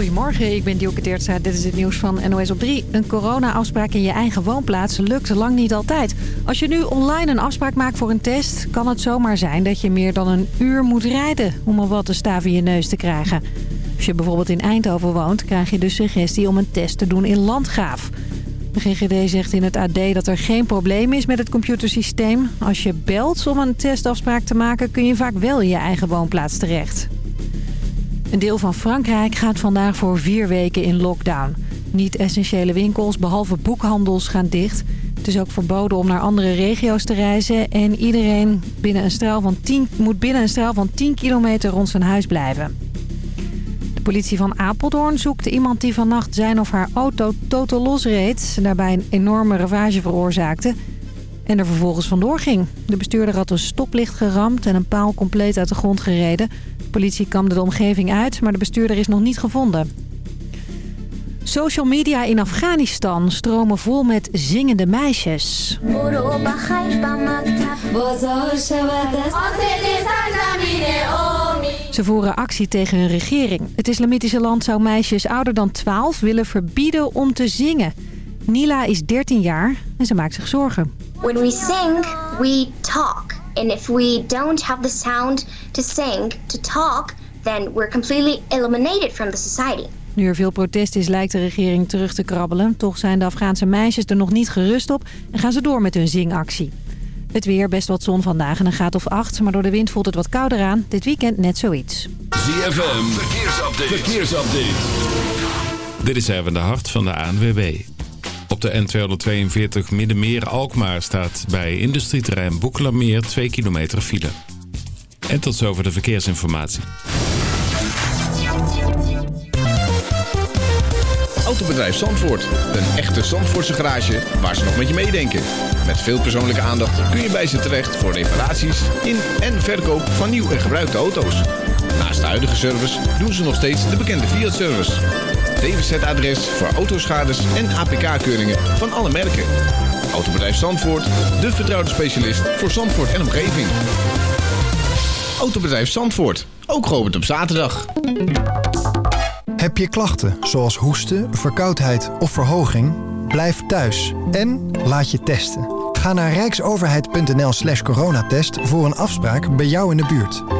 Goedemorgen, ik ben Dielke Teertza. Dit is het nieuws van NOS op 3. Een corona-afspraak in je eigen woonplaats lukt lang niet altijd. Als je nu online een afspraak maakt voor een test... kan het zomaar zijn dat je meer dan een uur moet rijden... om er wat te staaf in je neus te krijgen. Als je bijvoorbeeld in Eindhoven woont... krijg je de suggestie om een test te doen in Landgraaf. De GGD zegt in het AD dat er geen probleem is met het computersysteem. Als je belt om een testafspraak te maken... kun je vaak wel in je eigen woonplaats terecht. Een deel van Frankrijk gaat vandaag voor vier weken in lockdown. Niet-essentiële winkels, behalve boekhandels, gaan dicht. Het is ook verboden om naar andere regio's te reizen... en iedereen binnen een straal van 10, moet binnen een straal van 10 kilometer rond zijn huis blijven. De politie van Apeldoorn zoekt iemand die vannacht zijn of haar auto totaal losreed... daarbij een enorme ravage veroorzaakte en er vervolgens vandoor ging. De bestuurder had een stoplicht geramd en een paal compleet uit de grond gereden... Politie kamde de omgeving uit, maar de bestuurder is nog niet gevonden. Social media in Afghanistan stromen vol met zingende meisjes. Ze voeren actie tegen hun regering. Het islamitische land zou meisjes ouder dan 12 willen verbieden om te zingen. Nila is 13 jaar en ze maakt zich zorgen. When we sing, we talk. And if we don't have the sound to sing, to talk, then we're completely eliminated from the society. Nu er veel protest is, lijkt de regering terug te krabbelen. Toch zijn de Afghaanse meisjes er nog niet gerust op en gaan ze door met hun zingactie. Het weer, best wat zon vandaag en een graad of 8, maar door de wind voelt het wat kouder aan. Dit weekend net zoiets. ZFM, verkeersupdate. verkeersupdate. Dit is even de hart van de ANWB. Op de N242 Middenmeer-Alkmaar staat bij industrieterrein Boekelameer 2 kilometer file. En tot zover de verkeersinformatie. Autobedrijf Zandvoort. Een echte Zandvoortse garage waar ze nog met je meedenken. Met veel persoonlijke aandacht kun je bij ze terecht voor reparaties in en verkoop van nieuw en gebruikte auto's. Naast de huidige service doen ze nog steeds de bekende Fiat-service. DWZ-adres voor autoschades en APK-keuringen van alle merken. Autobedrijf Zandvoort, de vertrouwde specialist voor Zandvoort en omgeving. Autobedrijf Zandvoort, ook geopend op zaterdag. Heb je klachten zoals hoesten, verkoudheid of verhoging? Blijf thuis en laat je testen. Ga naar rijksoverheid.nl slash coronatest voor een afspraak bij jou in de buurt.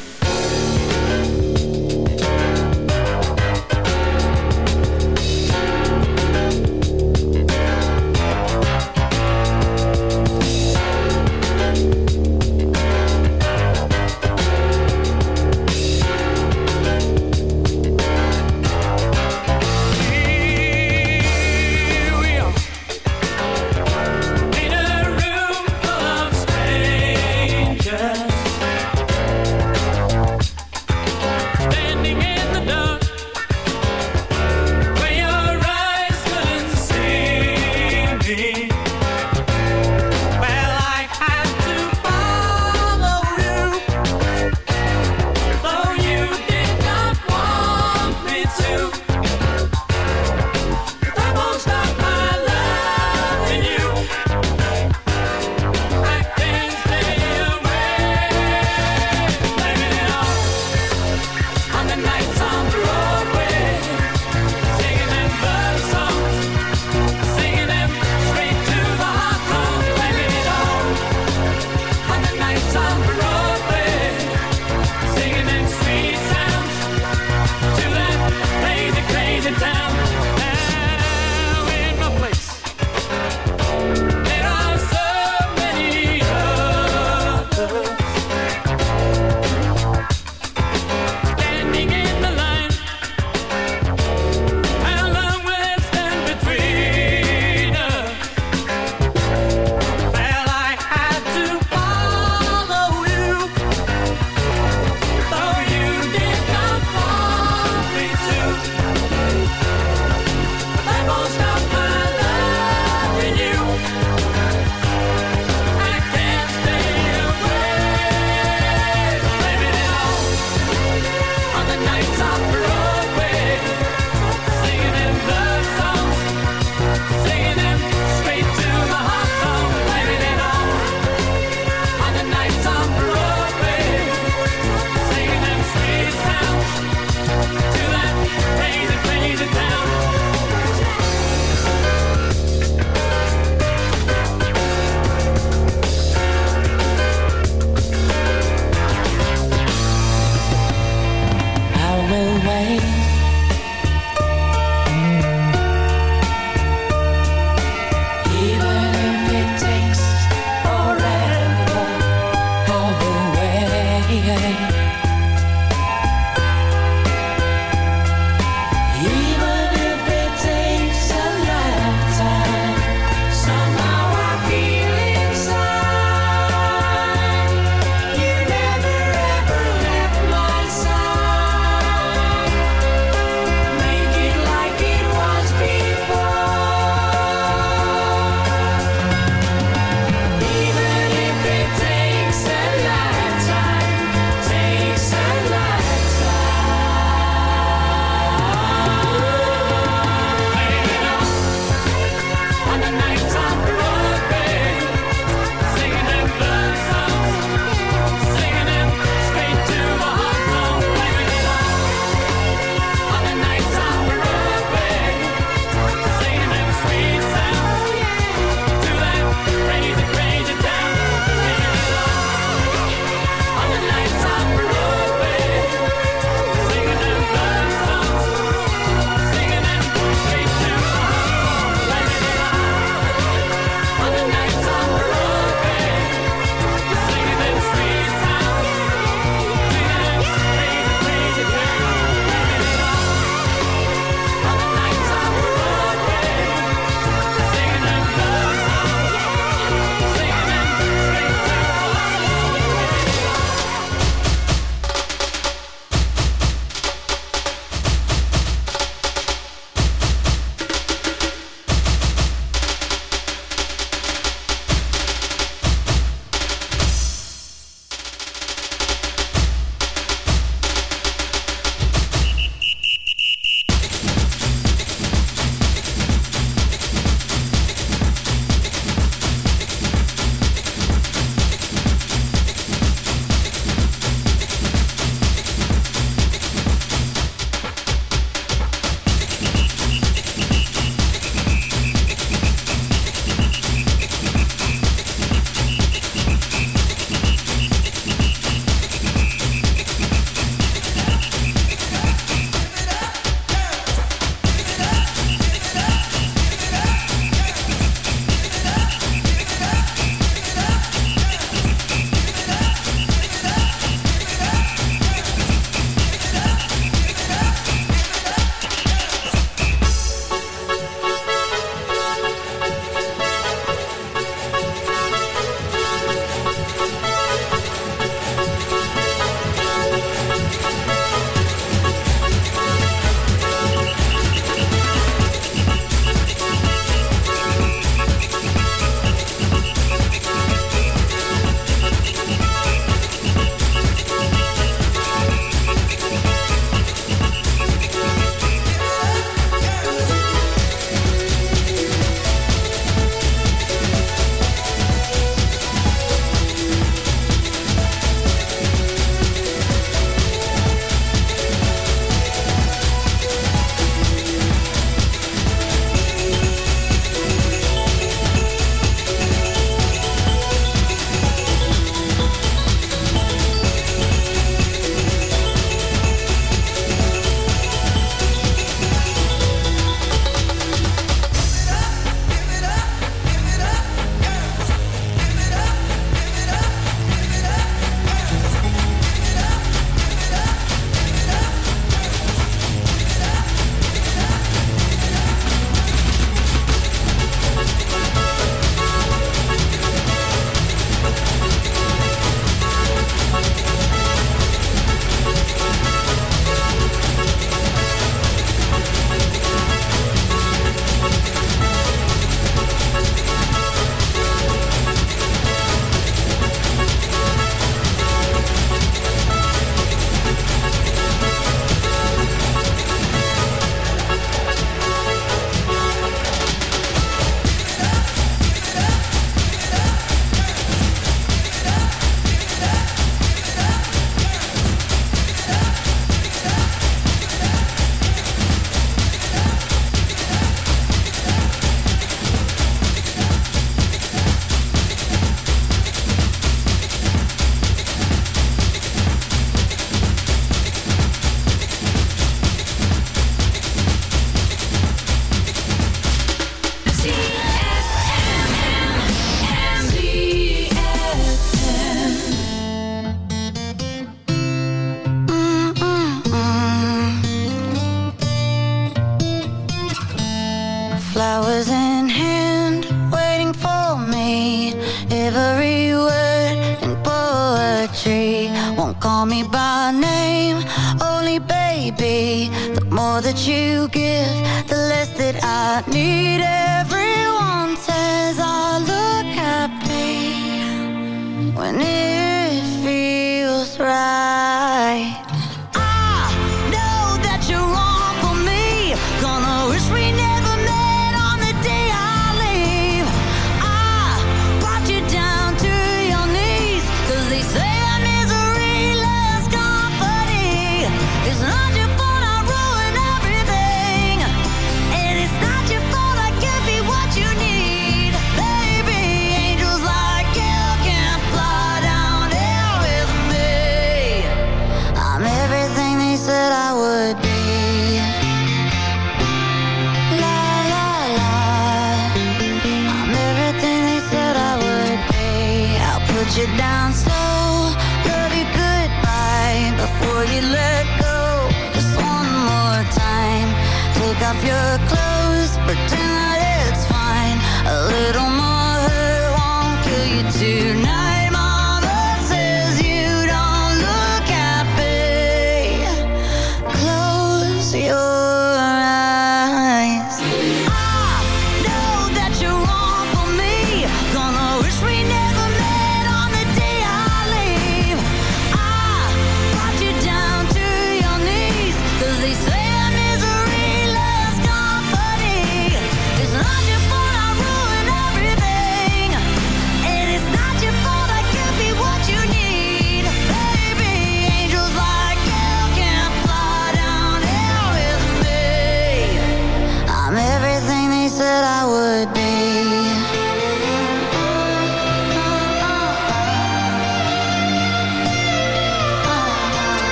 I needed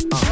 Uh.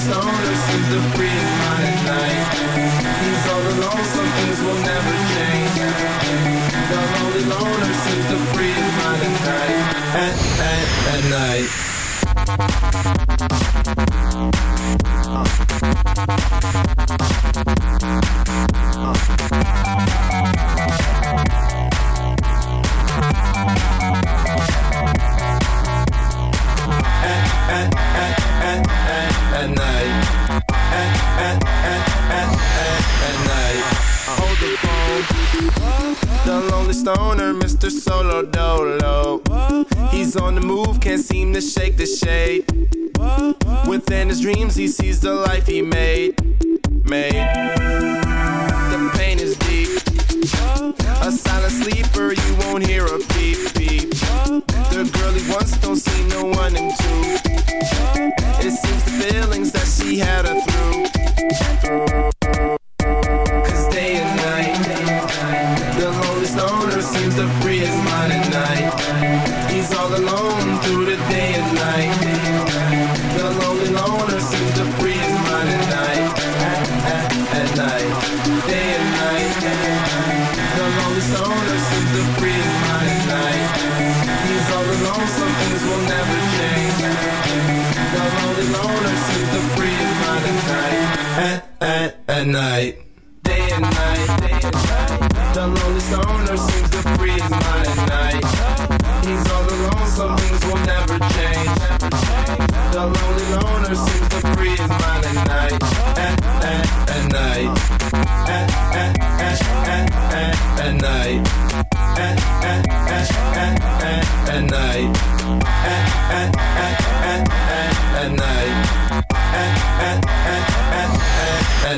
stoner seems to free his mind at night. He's all alone, some things will never change. The lonely loner seems to free mind at night. At, at, at night. at night. At, at, at, at, at, at night. Hold the phone. The lonely stoner, Mr. Solo Dolo. He's on the move, can't seem to shake the shade. Within his dreams, he sees the life he made. Made. The pain is deep. A silent sleeper, you won't hear a beep beep. The girl he wants don't see no one in two. It seems the feelings that she had her through. Cause day and night, the lonely stoner seems to free his mind at night. He's all alone through the day and night. solos in the night. All alone, some things will never change. The lonely the night. At, at, at night.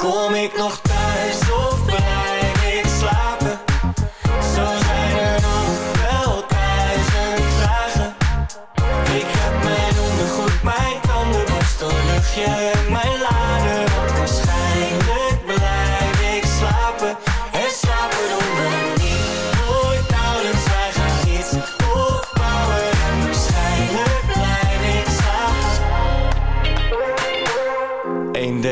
Kom ik nog thuis of blijf ik slapen? Zo zijn er nog wel duizend vragen. Ik heb mijn ondergoed, mijn tandenborstel, luchtje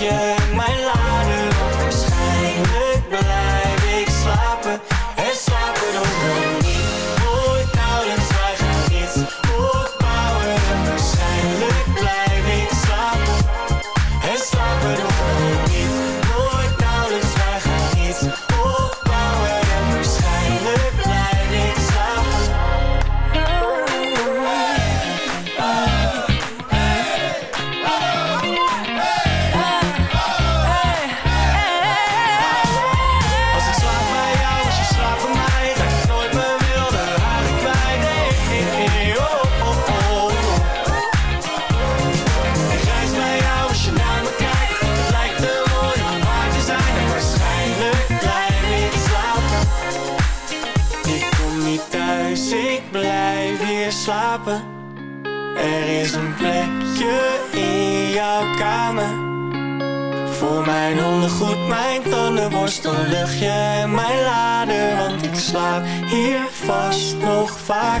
yeah. Voor mijn ondergoed, mijn tandenborstel, luchtje en mijn lader. Want ik slaap hier vast nog vaak.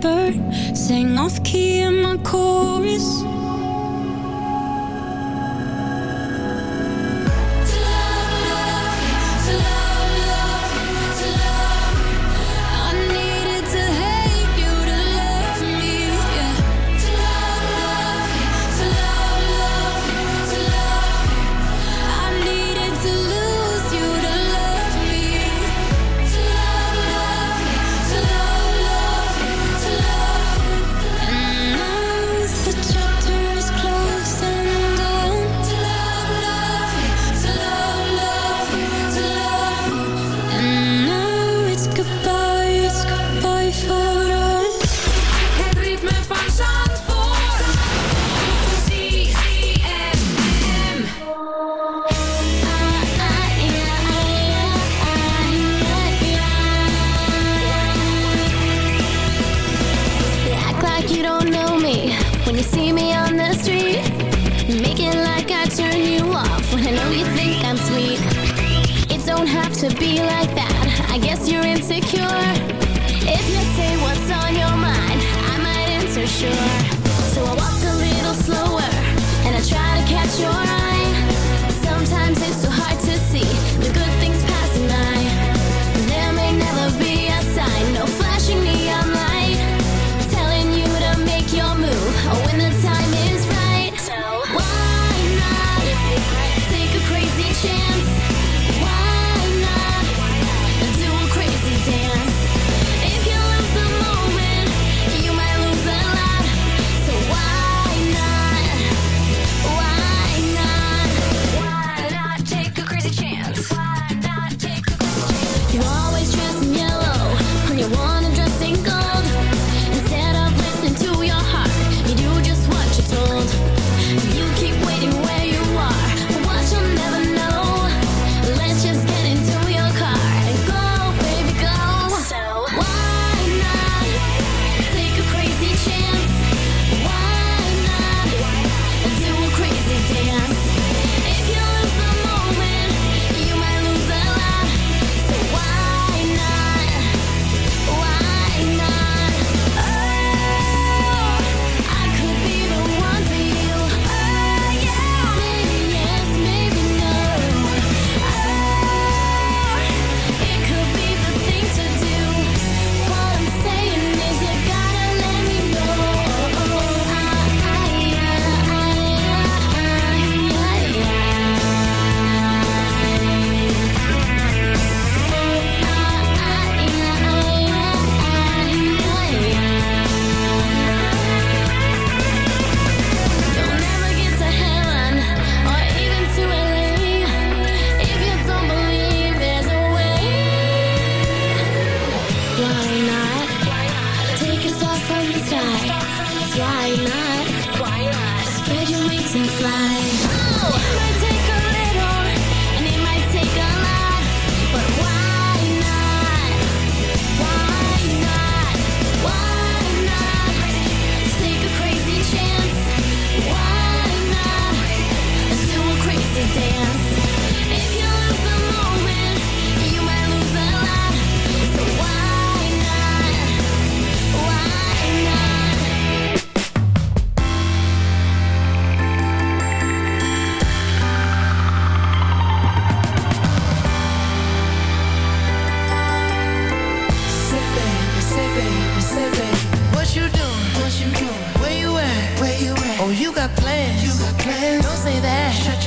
bird sang off key in my chorus.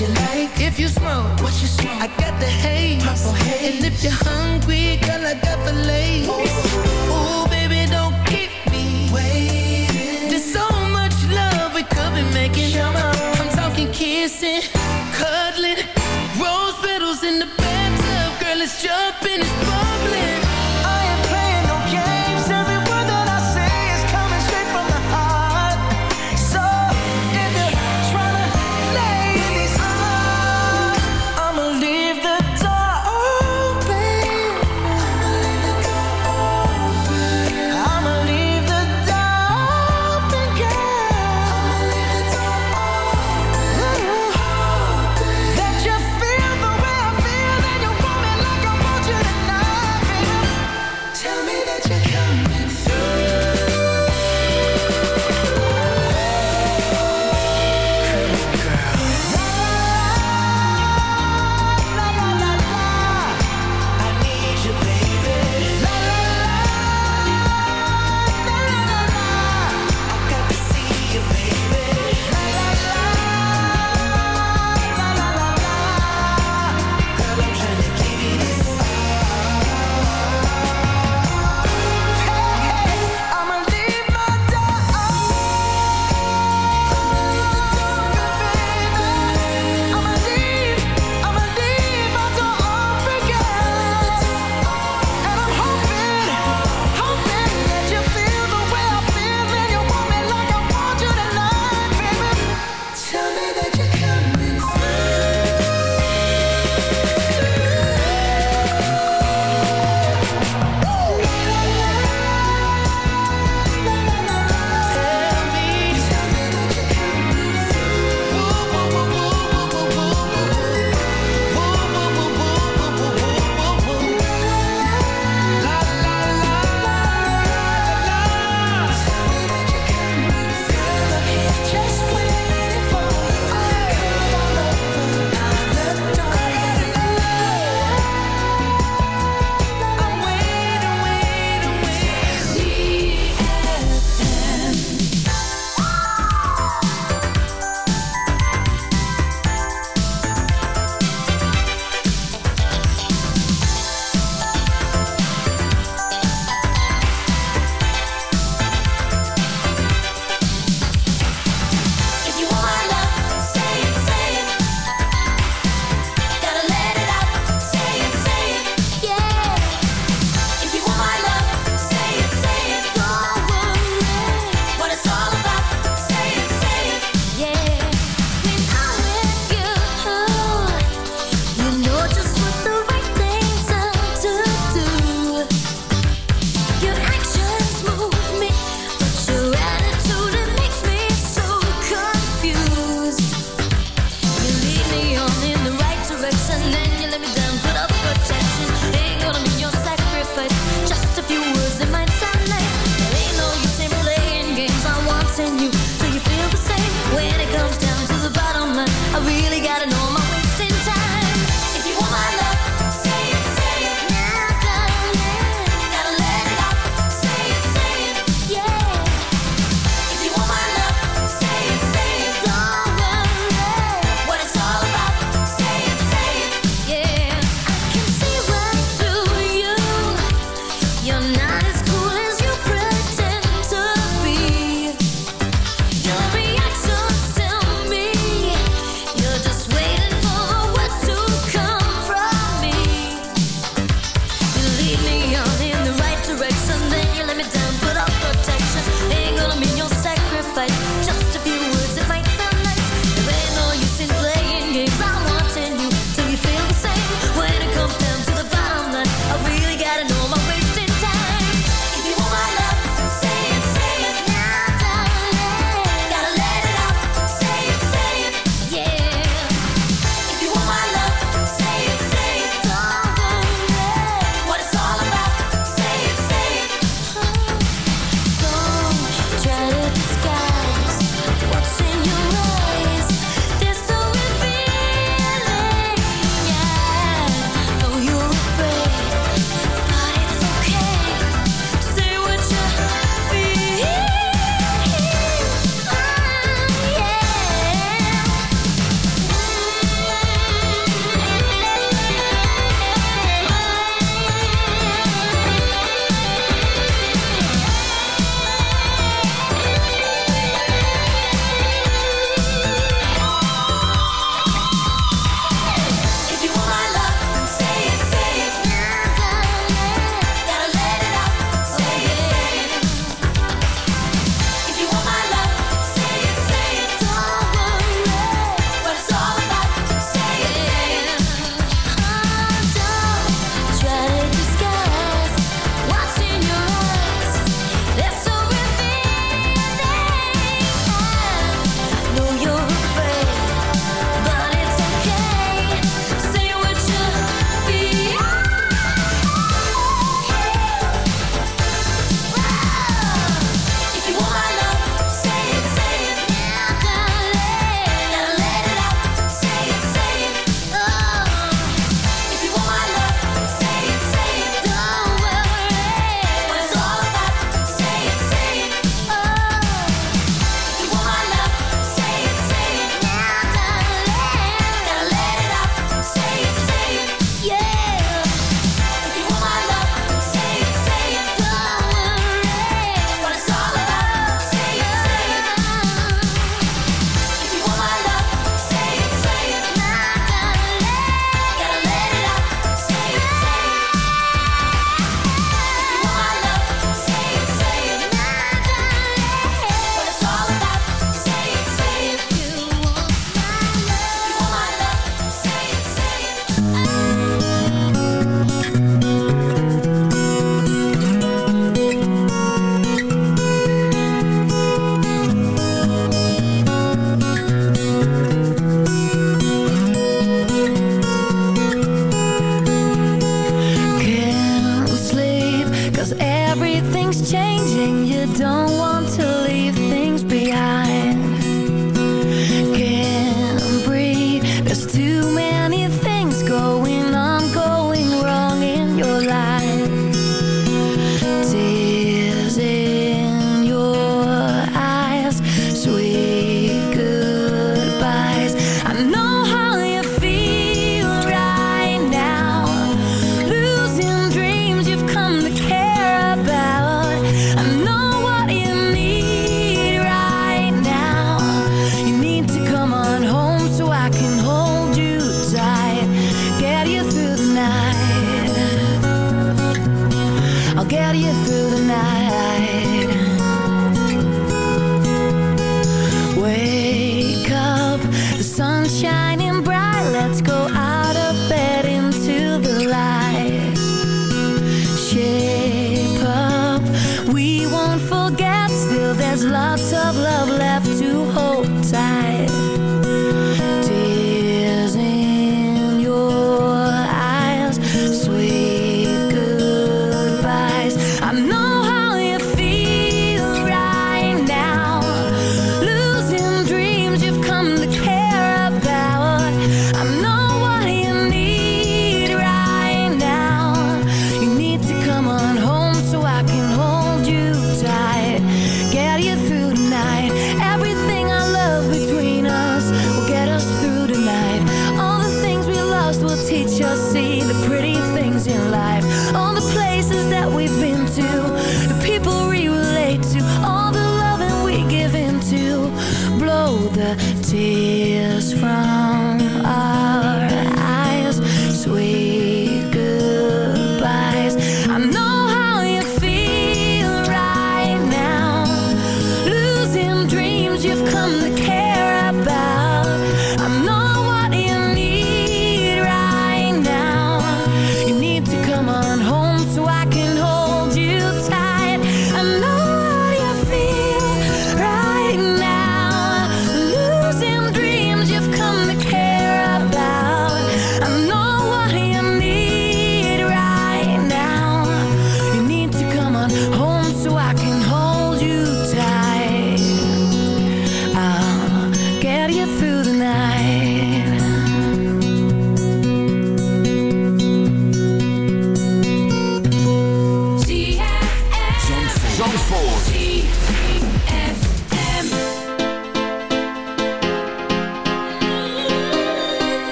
You like. If you smoke, what you smoke? I got the haze, purple haze. And if you're hungry, girl, I got the lace. Oh. Ooh, baby, don't keep me waiting. There's so much love we could be making. I'm talking kissing, cuddling, rose petals in the bathtub. Girl, it's jumping, it's bubbling.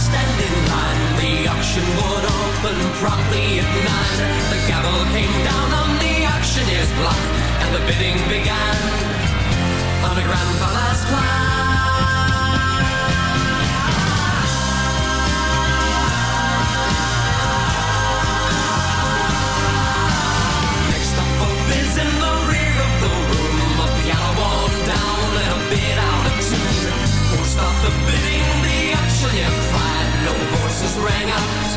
stand in line. The auction would open promptly at nine. The gavel came down on the auctioneer's block, and the bidding began on a grandfather's plan. rang out,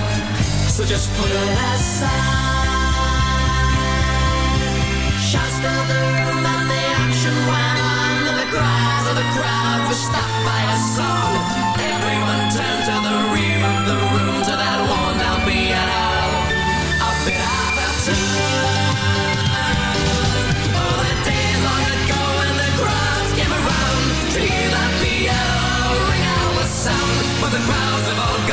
so just put it aside. Shots filled the room and the action went on, and the cries of the crowd were stopped by a song. Everyone turned to the rear of the room to that worn-down piano. I'll be out of Oh, the days long ago when the crowds came around to hear that piano ring out with sound, but the crowds have all gone.